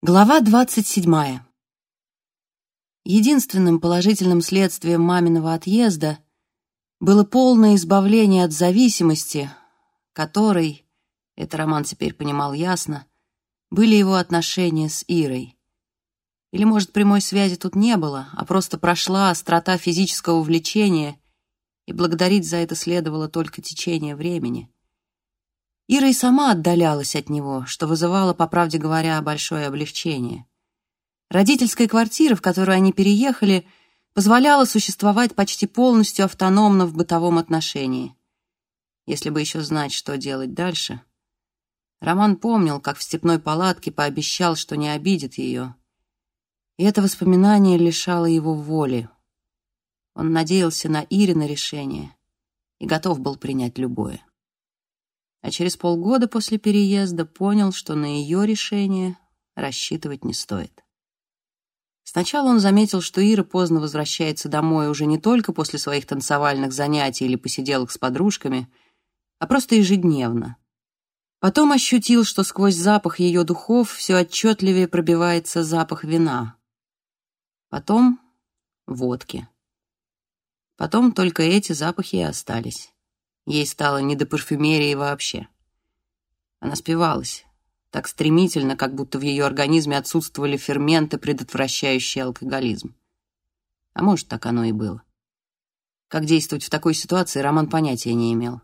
Глава двадцать седьмая. Единственным положительным следствием маминого отъезда было полное избавление от зависимости, которой, это Роман теперь понимал ясно, были его отношения с Ирой. Или, может, прямой связи тут не было, а просто прошла острота физического увлечения, и благодарить за это следовало только течение времени — Ира и сама отдалялась от него, что вызывало, по правде говоря, большое облегчение. Родительская квартира, в которую они переехали, позволяла существовать почти полностью автономно в бытовом отношении. Если бы еще знать, что делать дальше. Роман помнил, как в степной палатке пообещал, что не обидит ее. И это воспоминание лишало его воли. Он надеялся на Ирина решение и готов был принять любое а через полгода после переезда понял, что на ее решение рассчитывать не стоит. Сначала он заметил, что Ира поздно возвращается домой уже не только после своих танцевальных занятий или посиделок с подружками, а просто ежедневно. Потом ощутил, что сквозь запах ее духов все отчетливее пробивается запах вина. Потом — водки. Потом только эти запахи и остались. Ей стало не до парфюмерии вообще. Она спивалась так стремительно, как будто в ее организме отсутствовали ферменты, предотвращающие алкоголизм. А может, так оно и было. Как действовать в такой ситуации, Роман понятия не имел.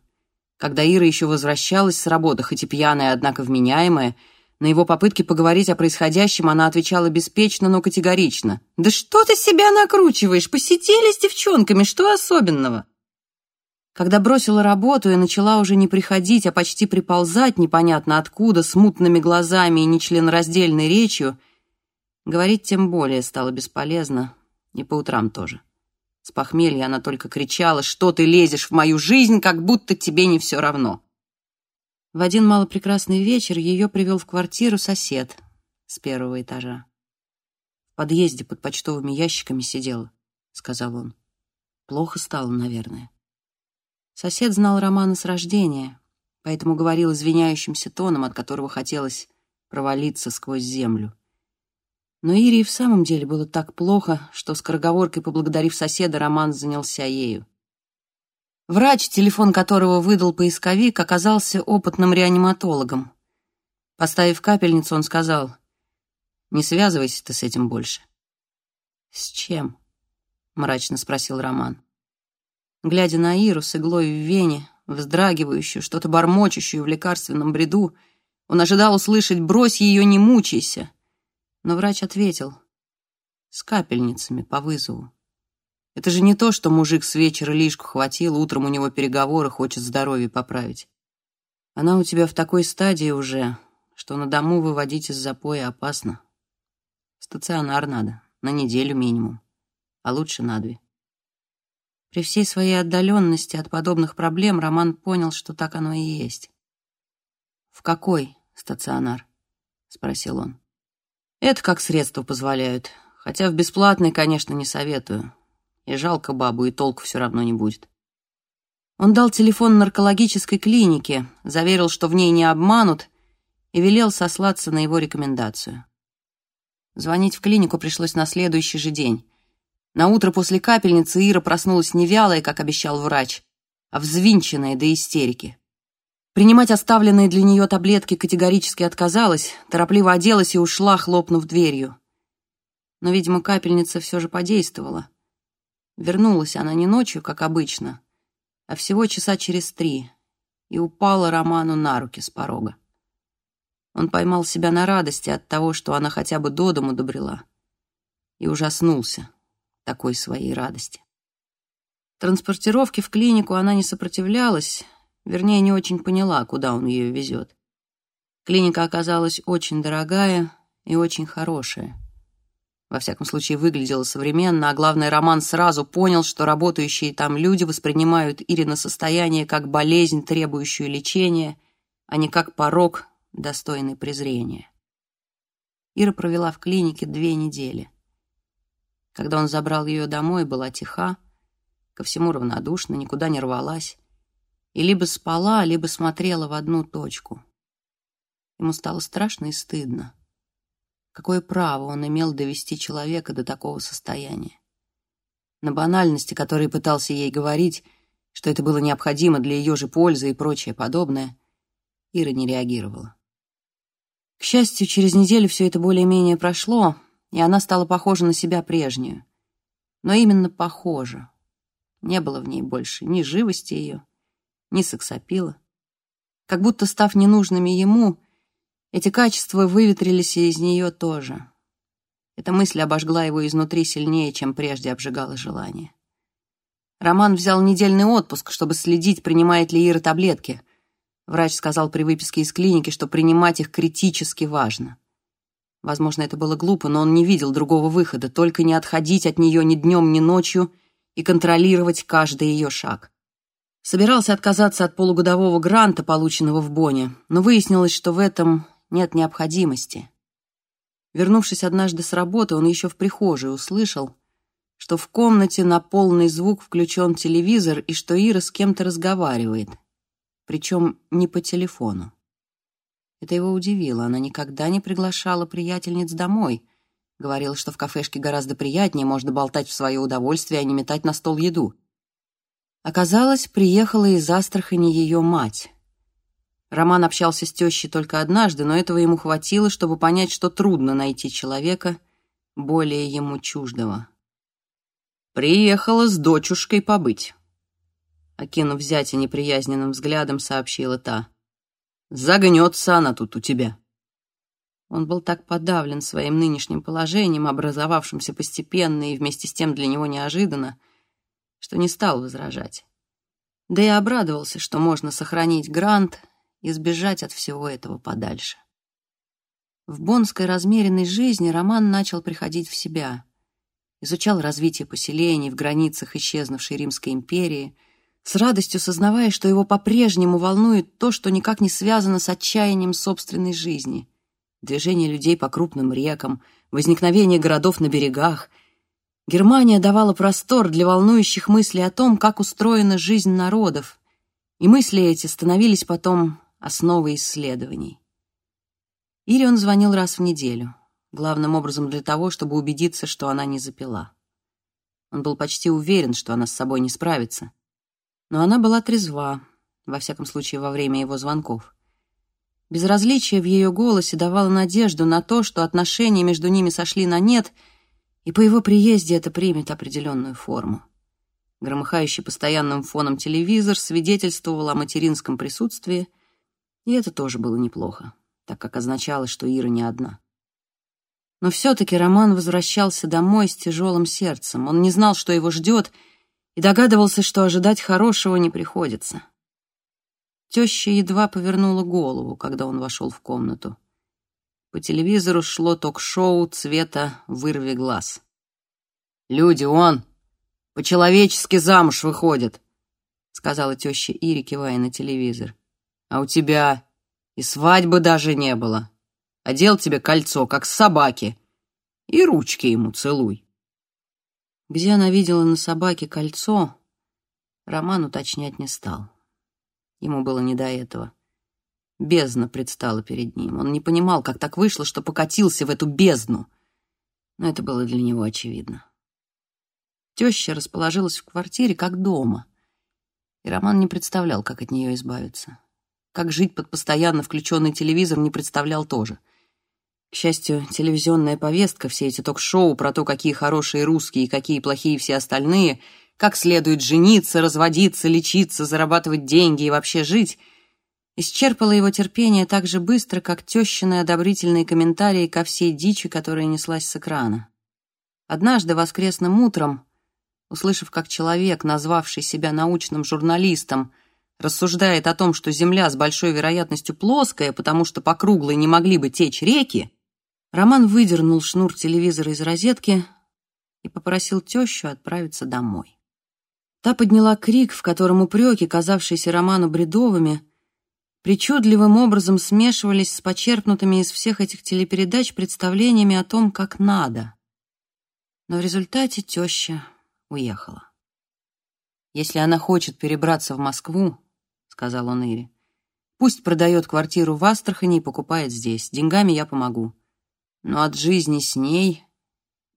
Когда Ира еще возвращалась с работы, хоть и пьяная, однако вменяемая, на его попытки поговорить о происходящем она отвечала беспечно, но категорично. «Да что ты себя накручиваешь? Посидели с девчонками, что особенного?» Когда бросила работу и начала уже не приходить, а почти приползать непонятно откуда, с мутными глазами и нечленораздельной речью, говорить тем более стало бесполезно, и по утрам тоже. С похмелья она только кричала, что ты лезешь в мою жизнь, как будто тебе не все равно. В один малопрекрасный вечер ее привел в квартиру сосед с первого этажа. «В подъезде под почтовыми ящиками сидела», — сказал он. «Плохо стало, наверное». Сосед знал Романа с рождения, поэтому говорил извиняющимся тоном, от которого хотелось провалиться сквозь землю. Но Ире в самом деле было так плохо, что скороговоркой поблагодарив соседа, Роман занялся ею. Врач, телефон которого выдал поисковик, оказался опытным реаниматологом. Поставив капельницу, он сказал, «Не связывайся ты с этим больше». «С чем?» — мрачно спросил Роман глядя на Иру с иглой в вене, вздрагивающую, что-то бормочущую в лекарственном бреду, он ожидал услышать «брось ее, не мучайся». Но врач ответил «с капельницами по вызову». Это же не то, что мужик с вечера лишку хватил, утром у него переговоры, хочет здоровье поправить. Она у тебя в такой стадии уже, что на дому выводить из запоя опасно. Стационар надо, на неделю минимум, а лучше на две. При всей своей отдаленности от подобных проблем Роман понял, что так оно и есть. «В какой стационар?» — спросил он. «Это как средства позволяют, хотя в бесплатный, конечно, не советую. И жалко бабу, и толку все равно не будет». Он дал телефон наркологической клинике, заверил, что в ней не обманут, и велел сослаться на его рекомендацию. Звонить в клинику пришлось на следующий же день. На утро после капельницы Ира проснулась не вялая, как обещал врач, а взвинченная до истерики. Принимать оставленные для нее таблетки категорически отказалась, торопливо оделась и ушла, хлопнув дверью. Но, видимо, капельница все же подействовала. Вернулась она не ночью, как обычно, а всего часа через три, и упала Роману на руки с порога. Он поймал себя на радости от того, что она хотя бы до дому добрела, и ужаснулся такой своей радости. Транспортировке в клинику она не сопротивлялась, вернее, не очень поняла, куда он ее везет. Клиника оказалась очень дорогая и очень хорошая. Во всяком случае, выглядела современно, а главное, Роман сразу понял, что работающие там люди воспринимают Ирина состояние как болезнь, требующую лечения, а не как порог, достойный презрения. Ира провела в клинике две недели. Когда он забрал ее домой, была тиха, ко всему равнодушна, никуда не рвалась. И либо спала, либо смотрела в одну точку. Ему стало страшно и стыдно. Какое право он имел довести человека до такого состояния? На банальности, которые пытался ей говорить, что это было необходимо для ее же пользы и прочее подобное, Ира не реагировала. К счастью, через неделю все это более-менее прошло, и она стала похожа на себя прежнюю. Но именно похожа. Не было в ней больше ни живости ее, ни сексапила. Как будто став ненужными ему, эти качества выветрились и из нее тоже. Эта мысль обожгла его изнутри сильнее, чем прежде обжигало желание. Роман взял недельный отпуск, чтобы следить, принимает ли Ира таблетки. Врач сказал при выписке из клиники, что принимать их критически важно. Возможно, это было глупо, но он не видел другого выхода, только не отходить от нее ни днем, ни ночью и контролировать каждый ее шаг. Собирался отказаться от полугодового гранта, полученного в Боне, но выяснилось, что в этом нет необходимости. Вернувшись однажды с работы, он еще в прихожей услышал, что в комнате на полный звук включен телевизор и что Ира с кем-то разговаривает, причем не по телефону. Это его удивило, она никогда не приглашала приятельниц домой, говорила, что в кафешке гораздо приятнее, можно болтать в свое удовольствие, а не метать на стол еду. Оказалось, приехала из Астрахани ее мать. Роман общался с тещей только однажды, но этого ему хватило, чтобы понять, что трудно найти человека, более ему чуждого. «Приехала с дочушкой побыть», — окинув зятя неприязненным взглядом, сообщила та. «Загнется она тут у тебя». Он был так подавлен своим нынешним положением, образовавшимся постепенно и вместе с тем для него неожиданно, что не стал возражать. Да и обрадовался, что можно сохранить грант — и сбежать от всего этого подальше. В бонской размеренной жизни Роман начал приходить в себя. Изучал развитие поселений в границах исчезнувшей Римской империи, с радостью сознавая, что его по-прежнему волнует то, что никак не связано с отчаянием собственной жизни. Движение людей по крупным рекам, возникновение городов на берегах. Германия давала простор для волнующих мыслей о том, как устроена жизнь народов, и мысли эти становились потом основы исследований. Ире он звонил раз в неделю, главным образом для того, чтобы убедиться, что она не запила. Он был почти уверен, что она с собой не справится. Но она была трезва, во всяком случае, во время его звонков. Безразличие в ее голосе давало надежду на то, что отношения между ними сошли на нет, и по его приезде это примет определенную форму. Громыхающий постоянным фоном телевизор свидетельствовал о материнском присутствии — и это тоже было неплохо, так как означало, что Ира не одна. Но все-таки Роман возвращался домой с тяжелым сердцем. Он не знал, что его ждет, и догадывался, что ожидать хорошего не приходится. Теща едва повернула голову, когда он вошел в комнату. По телевизору шло ток-шоу цвета «Вырви глаз». «Люди, он! По-человечески замуж выходит!» — сказала теща Ири, кивая на телевизор. А у тебя и свадьбы даже не было. Одел тебе кольцо, как собаки, и ручки ему целуй. Где она видела на собаке кольцо, Роман уточнять не стал. Ему было не до этого. Бездна предстала перед ним. Он не понимал, как так вышло, что покатился в эту бездну. Но это было для него очевидно. Теща расположилась в квартире, как дома. И Роман не представлял, как от нее избавиться. Как жить под постоянно включенный телевизор не представлял тоже. К счастью, телевизионная повестка, все эти ток-шоу про то, какие хорошие русские и какие плохие все остальные, как следует жениться, разводиться, лечиться, зарабатывать деньги и вообще жить, исчерпала его терпение так же быстро, как тещины одобрительные комментарии ко всей дичи, которая неслась с экрана. Однажды воскресным утром, услышав, как человек, назвавший себя научным журналистом, рассуждает о том, что Земля с большой вероятностью плоская, потому что по круглой не могли бы течь реки, Роман выдернул шнур телевизора из розетки и попросил тещу отправиться домой. Та подняла крик, в котором упреки, казавшиеся Роману бредовыми, причудливым образом смешивались с почерпнутыми из всех этих телепередач представлениями о том, как надо. Но в результате теща уехала. Если она хочет перебраться в Москву, сказал он Ире. «Пусть продает квартиру в Астрахани и покупает здесь. Деньгами я помогу. Но от жизни с ней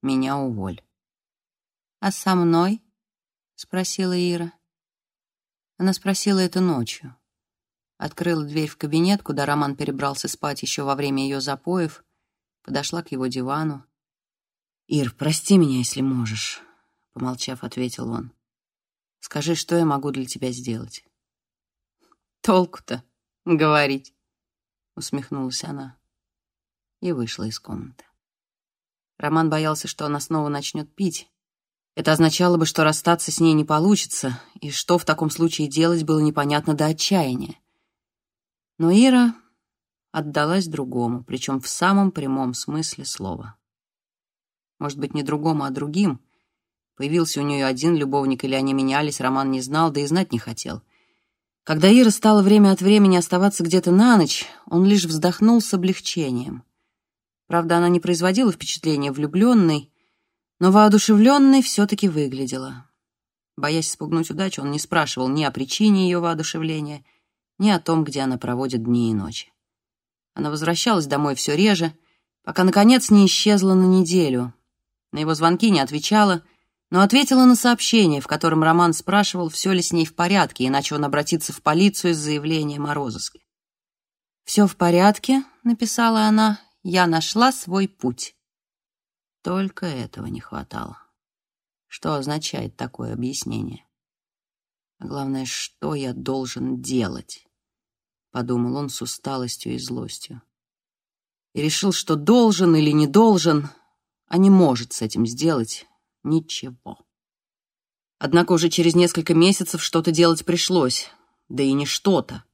меня уволь. «А со мной?» — спросила Ира. Она спросила это ночью. Открыла дверь в кабинет, куда Роман перебрался спать еще во время ее запоев, подошла к его дивану. «Ир, прости меня, если можешь», — помолчав, ответил он. «Скажи, что я могу для тебя сделать?» «Толку-то говорить», — усмехнулась она и вышла из комнаты. Роман боялся, что она снова начнет пить. Это означало бы, что расстаться с ней не получится, и что в таком случае делать было непонятно до отчаяния. Но Ира отдалась другому, причем в самом прямом смысле слова. Может быть, не другому, а другим. Появился у нее один любовник, или они менялись, Роман не знал, да и знать не хотел. Когда Ира стала время от времени оставаться где-то на ночь, он лишь вздохнул с облегчением. Правда, она не производила впечатления влюбленной, но воодушевленной все-таки выглядела. Боясь спугнуть удачу, он не спрашивал ни о причине ее воодушевления, ни о том, где она проводит дни и ночи. Она возвращалась домой все реже, пока, наконец, не исчезла на неделю. На его звонки не отвечала, но ответила на сообщение, в котором Роман спрашивал, все ли с ней в порядке, иначе он обратится в полицию с заявлением о розыске. «Все в порядке», — написала она, я нашла свой путь. Только этого не хватало. Что означает такое объяснение? А главное, что я должен делать? Подумал он с усталостью и злостью. И решил, что должен или не должен, а не может с этим сделать ничего. Однако уже через несколько месяцев что-то делать пришлось. Да и не что-то.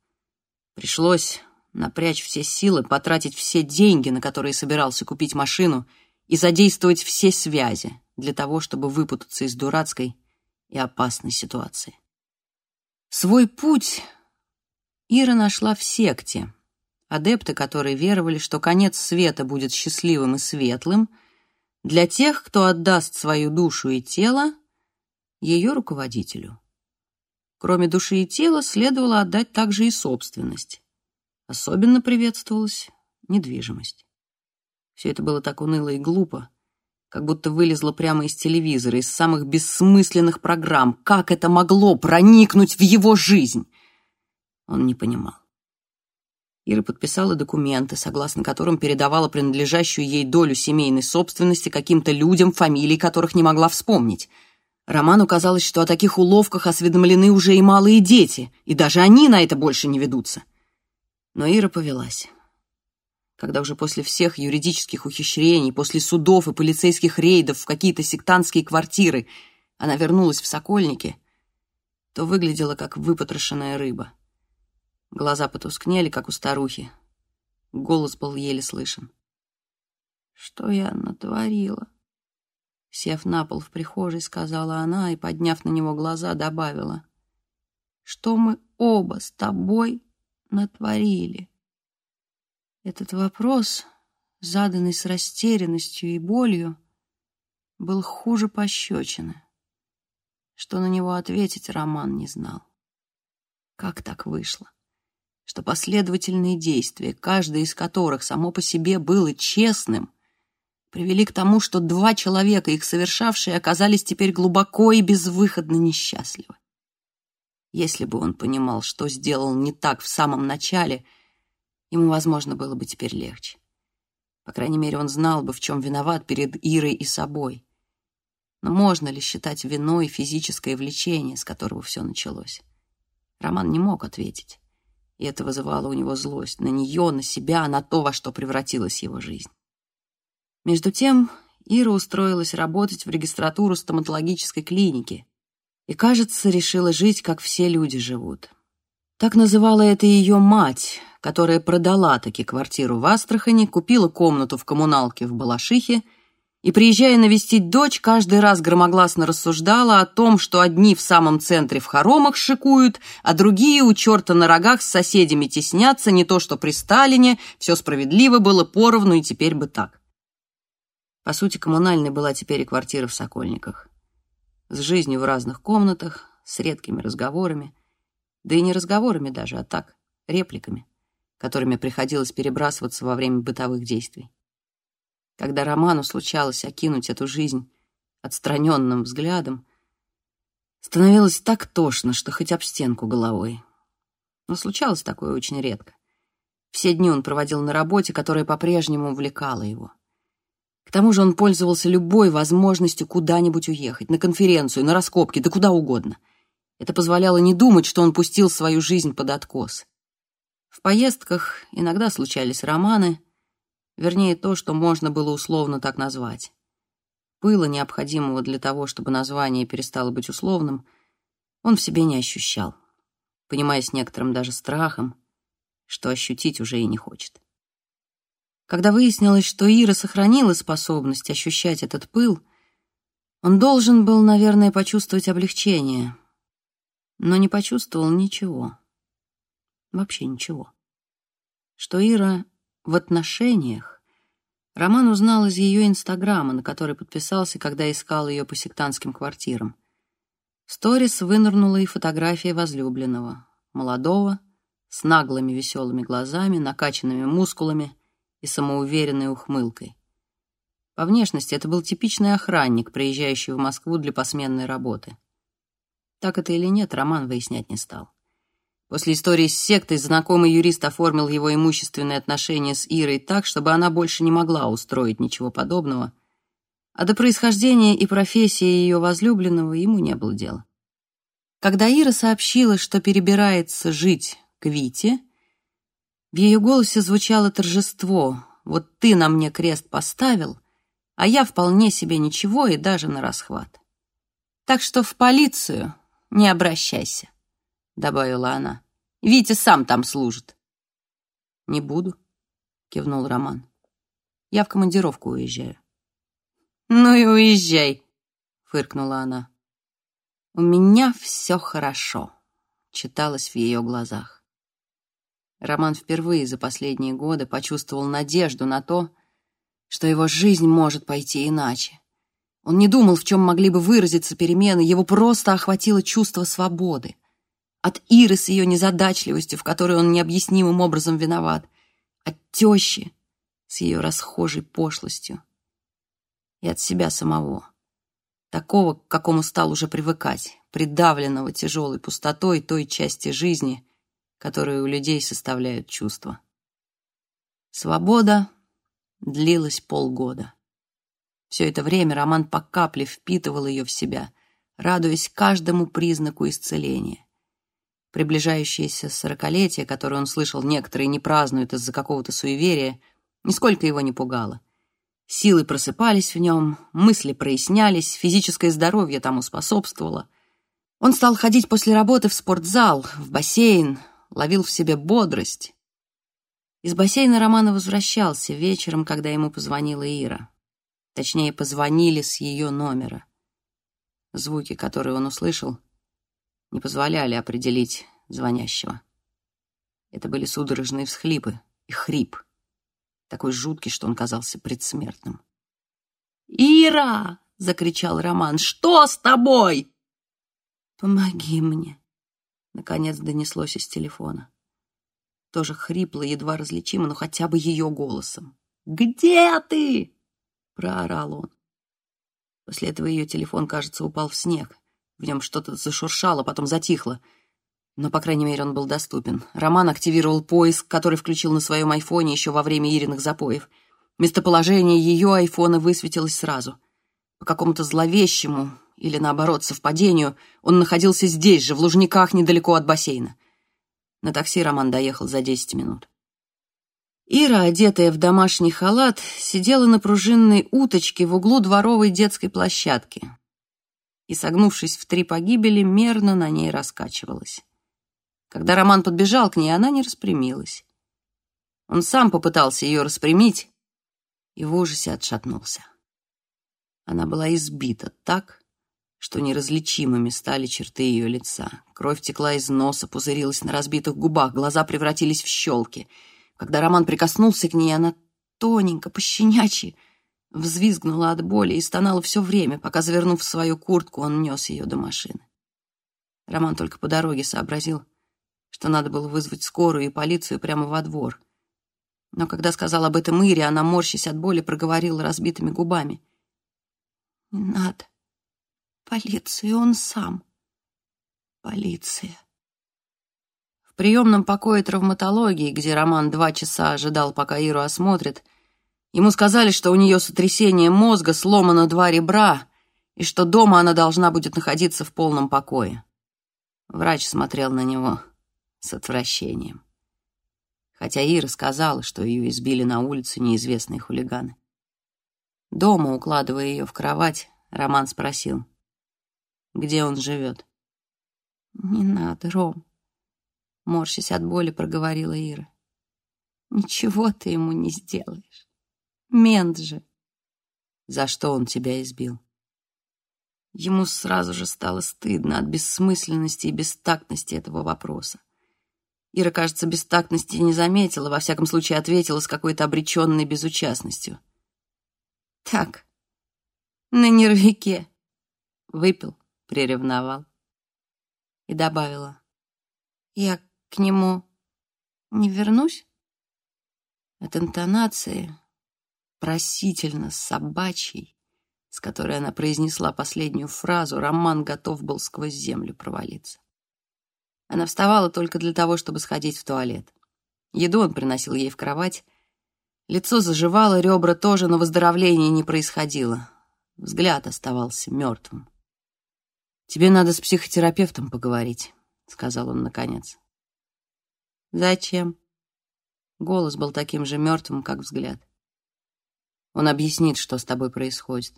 Пришлось напрячь все силы, потратить все деньги, на которые собирался купить машину, и задействовать все связи для того, чтобы выпутаться из дурацкой и опасной ситуации. Свой путь Ира нашла в секте, адепты, которые веровали, что конец света будет счастливым и светлым, для тех, кто отдаст свою душу и тело ее руководителю. Кроме души и тела следовало отдать также и собственность. Особенно приветствовалась недвижимость. Все это было так уныло и глупо, как будто вылезло прямо из телевизора, из самых бессмысленных программ. Как это могло проникнуть в его жизнь? Он не понимал. Ира подписала документы, согласно которым передавала принадлежащую ей долю семейной собственности каким-то людям, фамилии которых не могла вспомнить. Роману казалось, что о таких уловках осведомлены уже и малые дети, и даже они на это больше не ведутся. Но Ира повелась. Когда уже после всех юридических ухищрений, после судов и полицейских рейдов в какие-то сектантские квартиры она вернулась в Сокольники, то выглядела как выпотрошенная рыба. Глаза потускнели, как у старухи. Голос был еле слышен. «Что я натворила?» Сев на пол в прихожей, сказала она и, подняв на него глаза, добавила. «Что мы оба с тобой натворили? Этот вопрос, заданный с растерянностью и болью, был хуже пощечины. Что на него ответить Роман не знал. Как так вышло? Что последовательные действия, каждое из которых само по себе было честным, привели к тому, что два человека, их совершавшие, оказались теперь глубоко и безвыходно несчастливы. Если бы он понимал, что сделал не так в самом начале, ему, возможно, было бы теперь легче. По крайней мере, он знал бы, в чем виноват перед Ирой и собой. Но можно ли считать виной физическое влечение, с которого все началось? Роман не мог ответить. И это вызывало у него злость на нее, на себя, на то, во что превратилась его жизнь. Между тем, Ира устроилась работать в регистратуру стоматологической клиники, и, кажется, решила жить, как все люди живут. Так называла это ее мать, которая продала таки квартиру в Астрахани, купила комнату в коммуналке в Балашихе и, приезжая навестить дочь, каждый раз громогласно рассуждала о том, что одни в самом центре в хоромах шикуют, а другие у черта на рогах с соседями теснятся, не то что при Сталине, все справедливо было поровну и теперь бы так. По сути, коммунальной была теперь и квартира в Сокольниках с жизнью в разных комнатах, с редкими разговорами, да и не разговорами даже, а так, репликами, которыми приходилось перебрасываться во время бытовых действий. Когда Роману случалось окинуть эту жизнь отстраненным взглядом, становилось так тошно, что хоть об стенку головой. Но случалось такое очень редко. Все дни он проводил на работе, которая по-прежнему увлекала его. К тому же он пользовался любой возможностью куда-нибудь уехать, на конференцию, на раскопки, да куда угодно. Это позволяло не думать, что он пустил свою жизнь под откос. В поездках иногда случались романы, вернее, то, что можно было условно так назвать. Пыла, необходимого для того, чтобы название перестало быть условным, он в себе не ощущал, понимая с некоторым даже страхом, что ощутить уже и не хочет. Когда выяснилось, что Ира сохранила способность ощущать этот пыл, он должен был, наверное, почувствовать облегчение, но не почувствовал ничего. Вообще ничего. Что Ира в отношениях, Роман узнал из ее инстаграма, на который подписался, когда искал ее по сектантским квартирам. В сторис вынырнула и фотография возлюбленного, молодого, с наглыми веселыми глазами, накачанными мускулами и самоуверенной ухмылкой. По внешности это был типичный охранник, приезжающий в Москву для посменной работы. Так это или нет, Роман выяснять не стал. После истории с сектой знакомый юрист оформил его имущественные отношения с Ирой так, чтобы она больше не могла устроить ничего подобного, а до происхождения и профессии ее возлюбленного ему не было дела. Когда Ира сообщила, что перебирается жить к Вите, в ее голосе звучало торжество. «Вот ты на мне крест поставил, а я вполне себе ничего и даже на расхват. Так что в полицию не обращайся». — добавила она. «Витя сам там служит». «Не буду», — кивнул Роман. «Я в командировку уезжаю». «Ну и уезжай», — фыркнула она. «У меня все хорошо», — читалось в ее глазах. Роман впервые за последние годы почувствовал надежду на то, что его жизнь может пойти иначе. Он не думал, в чем могли бы выразиться перемены, его просто охватило чувство свободы от Иры с ее незадачливостью, в которой он необъяснимым образом виноват, от тещи с ее расхожей пошлостью и от себя самого, такого, к какому стал уже привыкать, придавленного тяжелой пустотой той части жизни, которую у людей составляют чувства. Свобода длилась полгода. Все это время Роман по капле впитывал ее в себя, радуясь каждому признаку исцеления. Приближающееся сорокалетие, которое он слышал, некоторые не празднуют из-за какого-то суеверия, нисколько его не пугало. Силы просыпались в нем, мысли прояснялись, физическое здоровье тому способствовало. Он стал ходить после работы в спортзал, в бассейн, ловил в себе бодрость. Из бассейна Романа возвращался вечером, когда ему позвонила Ира. Точнее, позвонили с ее номера. Звуки, которые он услышал, не позволяли определить звонящего. Это были судорожные всхлипы и хрип, такой жуткий, что он казался предсмертным. «Ира!» — закричал Роман. «Что с тобой?» «Помоги мне!» — наконец донеслось из телефона. Тоже хрипло, едва различимо, но хотя бы ее голосом. «Где ты?» — проорал он. После этого ее телефон, кажется, упал в снег. В нем что-то зашуршало, потом затихло. Но, по крайней мере, он был доступен. Роман активировал поиск, который включил на своем айфоне еще во время Ириных запоев. Местоположение ее айфона высветилось сразу. По какому-то зловещему или, наоборот, совпадению, он находился здесь же, в Лужниках, недалеко от бассейна. На такси Роман доехал за 10 минут. Ира, одетая в домашний халат, сидела на пружинной уточке в углу дворовой детской площадки и, согнувшись в три погибели, мерно на ней раскачивалась. Когда Роман подбежал к ней, она не распрямилась. Он сам попытался ее распрямить и в ужасе отшатнулся. Она была избита так, что неразличимыми стали черты ее лица. Кровь текла из носа, пузырилась на разбитых губах, глаза превратились в щелки. Когда Роман прикоснулся к ней, она тоненько, пощенячьи, Взвизгнула от боли и стонала все время, пока, завернув в свою куртку, он нес ее до машины. Роман только по дороге сообразил, что надо было вызвать скорую и полицию прямо во двор. Но когда сказал об этом Ире, она, морщась от боли, проговорила разбитыми губами. «Не надо. Полиция, он сам. Полиция». В приемном покое травматологии, где Роман два часа ожидал, пока Иру осмотрят, ему сказали, что у нее сотрясение мозга, сломано два ребра, и что дома она должна будет находиться в полном покое. Врач смотрел на него с отвращением хотя Ира сказала, что ее избили на улице неизвестные хулиганы. Дома, укладывая ее в кровать, Роман спросил, где он живет. «Не надо, Ром», — морщась от боли, проговорила Ира. «Ничего ты ему не сделаешь. Мент же». «За что он тебя избил?» Ему сразу же стало стыдно от бессмысленности и бестактности этого вопроса. Ира, кажется, бестактности не заметила, во всяком случае ответила с какой-то обреченной безучастностью. «Так, на нервике». Выпил, приревновал. И добавила. «Я к нему не вернусь?» От интонации, просительно собачьей, с которой она произнесла последнюю фразу, Роман готов был сквозь землю провалиться. Она вставала только для того, чтобы сходить в туалет. Еду он приносил ей в кровать. Лицо заживало, ребра тоже, но выздоровления не происходило. Взгляд оставался мертвым. «Тебе надо с психотерапевтом поговорить», — сказал он наконец. «Зачем?» Голос был таким же мертвым, как взгляд. Он объяснит, что с тобой происходит.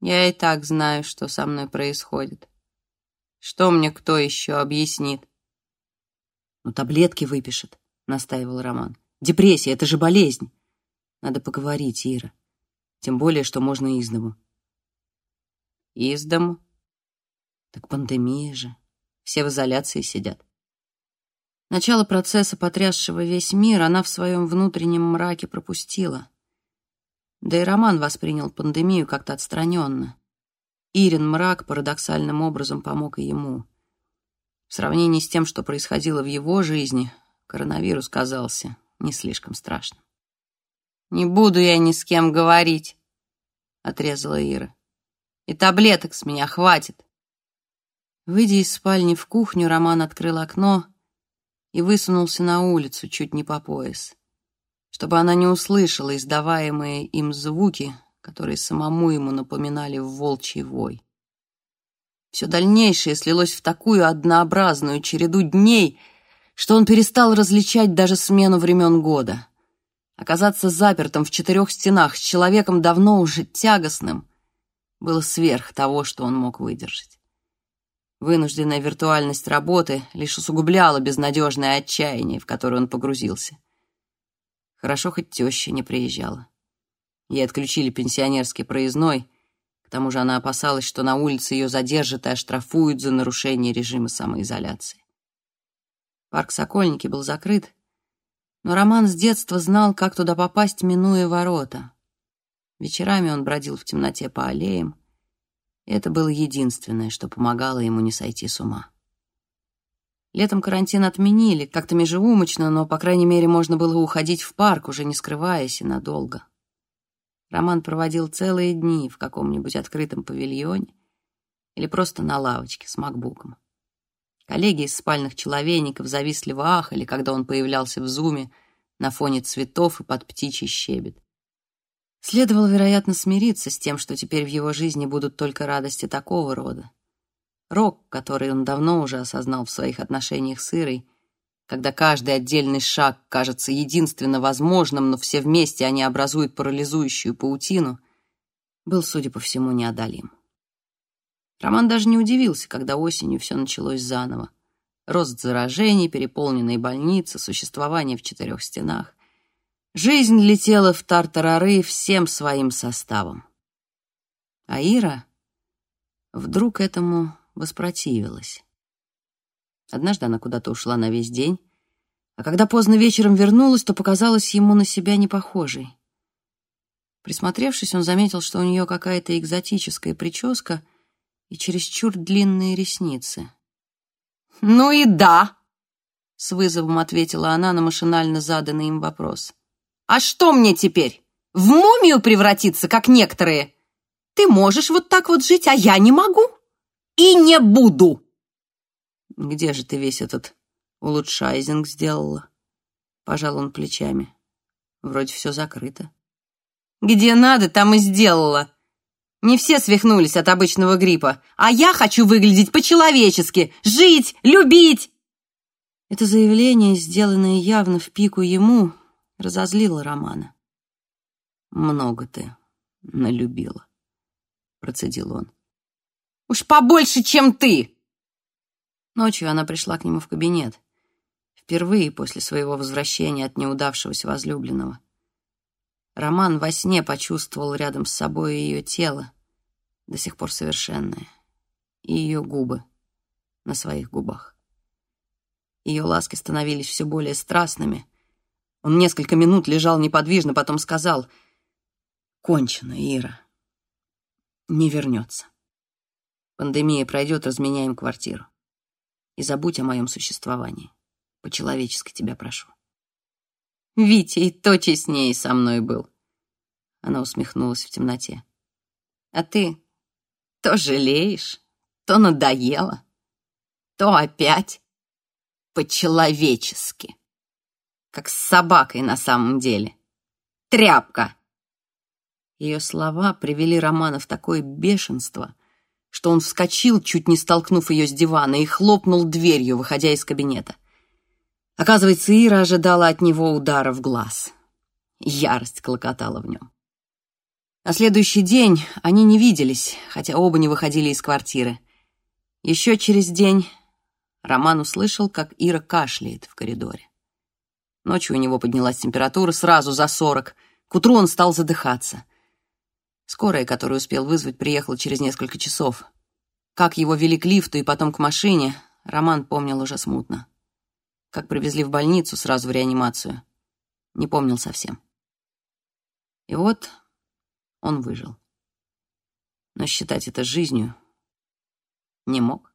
Я и так знаю, что со мной происходит. Что мне кто еще объяснит? Ну, таблетки выпишет, настаивал Роман. Депрессия — это же болезнь. Надо поговорить, Ира. Тем более, что можно из дому. Из дому? Так пандемия же. Все в изоляции сидят. Начало процесса, потрясшего весь мир, она в своем внутреннем мраке пропустила. Да и Роман воспринял пандемию как-то отстраненно. Ирин мрак парадоксальным образом помог и ему. В сравнении с тем, что происходило в его жизни, коронавирус казался не слишком страшным. «Не буду я ни с кем говорить», — отрезала Ира. «И таблеток с меня хватит». Выйдя из спальни в кухню, Роман открыл окно и высунулся на улицу чуть не по пояс, чтобы она не услышала издаваемые им звуки, которые самому ему напоминали волчий вой. Все дальнейшее слилось в такую однообразную череду дней, что он перестал различать даже смену времен года. Оказаться запертым в четырех стенах с человеком давно уже тягостным было сверх того, что он мог выдержать. Вынужденная виртуальность работы лишь усугубляла безнадежное отчаяние, в которое он погрузился. Хорошо, хоть теща не приезжала. Ей отключили пенсионерский проездной. К тому же она опасалась, что на улице ее задержат и оштрафуют за нарушение режима самоизоляции. Парк Сокольники был закрыт, но Роман с детства знал, как туда попасть, минуя ворота. Вечерами он бродил в темноте по аллеям, это было единственное, что помогало ему не сойти с ума. Летом карантин отменили, как-то межеумочно, но, по крайней мере, можно было уходить в парк, уже не скрываясь и надолго. Роман проводил целые дни в каком-нибудь открытом павильоне или просто на лавочке с макбуком. Коллеги из спальных человейников завистливо ахали, когда он появлялся в зуме на фоне цветов и под птичий щебет. Следовало, вероятно, смириться с тем, что теперь в его жизни будут только радости такого рода. Рок, который он давно уже осознал в своих отношениях с Ирой, когда каждый отдельный шаг кажется единственно возможным, но все вместе они образуют парализующую паутину, был, судя по всему, неодолим. Роман даже не удивился, когда осенью все началось заново. Рост заражений, переполненные больницы, существование в четырех стенах. Жизнь летела в тартарары всем своим составом. А Ира вдруг этому воспротивилась. Однажды она куда-то ушла на весь день, а когда поздно вечером вернулась, то показалась ему на себя непохожей. Присмотревшись, он заметил, что у нее какая-то экзотическая прическа и чересчур длинные ресницы. «Ну и да!» — с вызовом ответила она на машинально заданный им вопрос. «А что мне теперь? В мумию превратиться, как некоторые? Ты можешь вот так вот жить, а я не могу и не буду!» «Где же ты весь этот улучшайзинг сделала?» Пожал он плечами. «Вроде все закрыто». «Где надо, там и сделала. Не все свихнулись от обычного гриппа, а я хочу выглядеть по-человечески, жить, любить!» Это заявление, сделанное явно в пику ему, разозлило Романа. «Много ты налюбила», — процедил он. «Уж побольше, чем ты!» Ночью она пришла к нему в кабинет. Впервые после своего возвращения от неудавшегося возлюбленного. Роман во сне почувствовал рядом с собой ее тело, до сих пор совершенное, и ее губы на своих губах. Ее ласки становились все более страстными. Он несколько минут лежал неподвижно, потом сказал «Кончено, Ира. Не вернется. Пандемия пройдет, разменяем квартиру. И забудь о моем существовании. По-человечески тебя прошу». Витя и то честнее со мной был. Она усмехнулась в темноте. А ты то жалеешь, то надоело, то опять по-человечески. Как с собакой на самом деле. Тряпка. Ее слова привели Романа в такое бешенство, что он вскочил, чуть не столкнув ее с дивана, и хлопнул дверью, выходя из кабинета. Оказывается, Ира ожидала от него удара в глаз. Ярость клокотала в нем. На следующий день они не виделись, хотя оба не выходили из квартиры. Еще через день Роман услышал, как Ира кашляет в коридоре. Ночью у него поднялась температура сразу за сорок. К утру он стал задыхаться. Скорая, которую успел вызвать, приехала через несколько часов. Как его вели к лифту и потом к машине, Роман помнил уже смутно как привезли в больницу сразу в реанимацию. Не помнил совсем. И вот он выжил. Но считать это жизнью не мог.